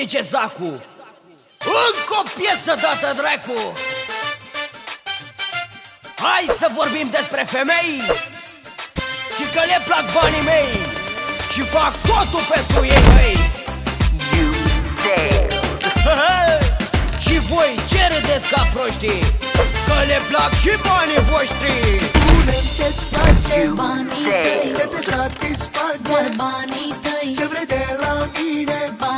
zice Zacu. Încă o piesă dată dracu. Hai să vorbim despre femei. Și că le plac banii mei. Și fac totul pentru ei, mei Și voi ce râdeți ca proștii? Că le plac și banii voștri. Spune ce-ți place Banii tăi. Ce te satisface? Doar banii tăi? Ce vrei de la mine? Banii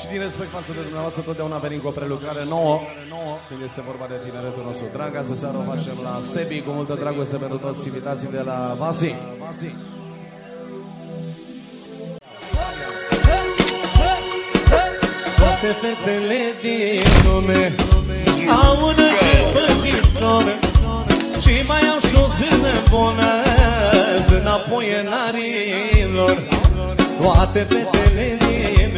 Și din respect față de dumneavoastră, totdeauna venim cu o prelucrare nouă, când este vorba de tineretul nostru drag. Astă seară o facem la Sebi, cu multă dragoste pentru toți invitații de la Vasi. Toate fetele din lume Au un cer păzitor Și mai au și o zână bună Înapoi în arilor Toate fetele din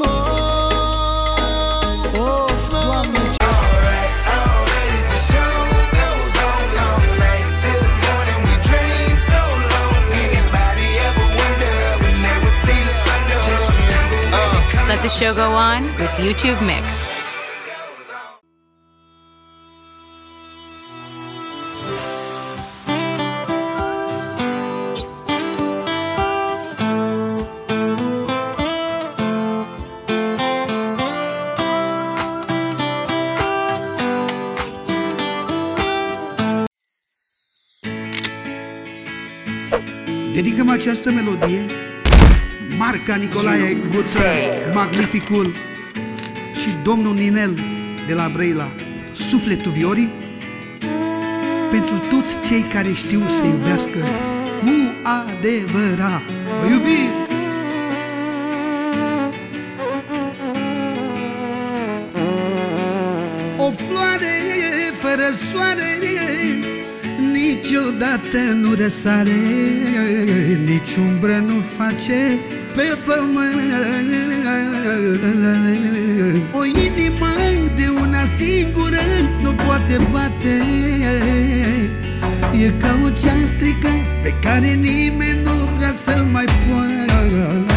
Oh, oh, oh, the show go on with YouTube Mix. Dedicăm această melodie Marca Nicolae Guță, Magnificul și domnul Ninel de la Brăila, Sufletul Viorii, pentru toți cei care știu să iubească cu adevărat. Vă iubim! O floare fără soare Niciodată nu răsare Nici umbră nu face pe pământ. O inimă de una singură Nu poate bate. E ca o ceastrică Pe care nimeni nu vrea să-l mai poarte